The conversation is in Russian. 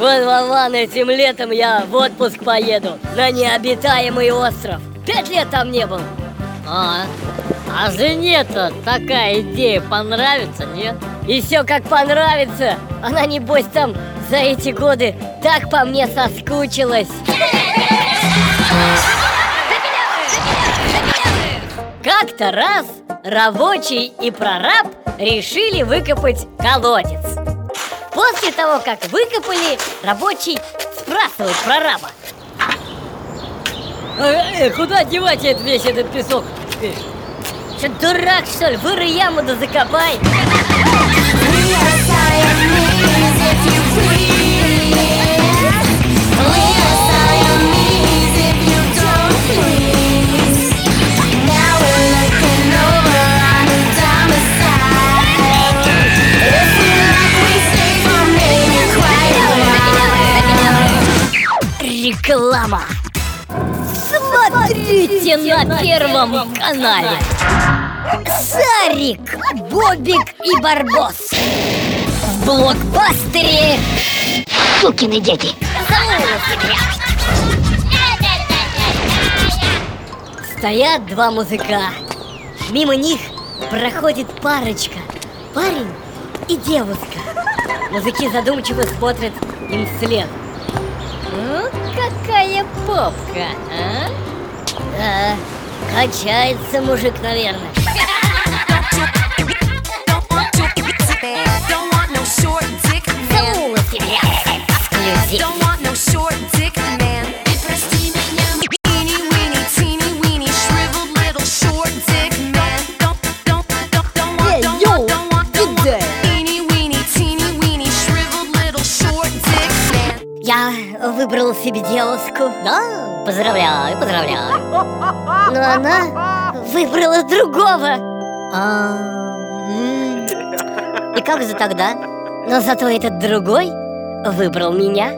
Вован, этим летом я в отпуск поеду на необитаемый остров. Пять лет там не был. А, а жене-то такая идея понравится, нет? И все как понравится. Она, небось, там за эти годы так по мне соскучилась. Как-то раз рабочий и прораб решили выкопать колодец. После того, как выкопали, рабочий спрашивает прораба. «Э, э, куда девать этот весь этот песок? Э, Что, дурак, что ли? Выры яму да закопай. Реклама. Смотрите на Первом канале. Сарик, Бобик и Барбос. В блокбастере Сукины дети. Стоят два музыка. Мимо них проходит парочка. Парень и девушка. Музыки задумчиво смотрят им вслед. Ну, какая попка, а? Да, качается мужик, наверное. Don't want no short dick man. Don't want no Я выбрал себе девушку. Да, поздравляю, поздравляю. Но она выбрала другого. А, и как же тогда? Но зато этот другой выбрал меня.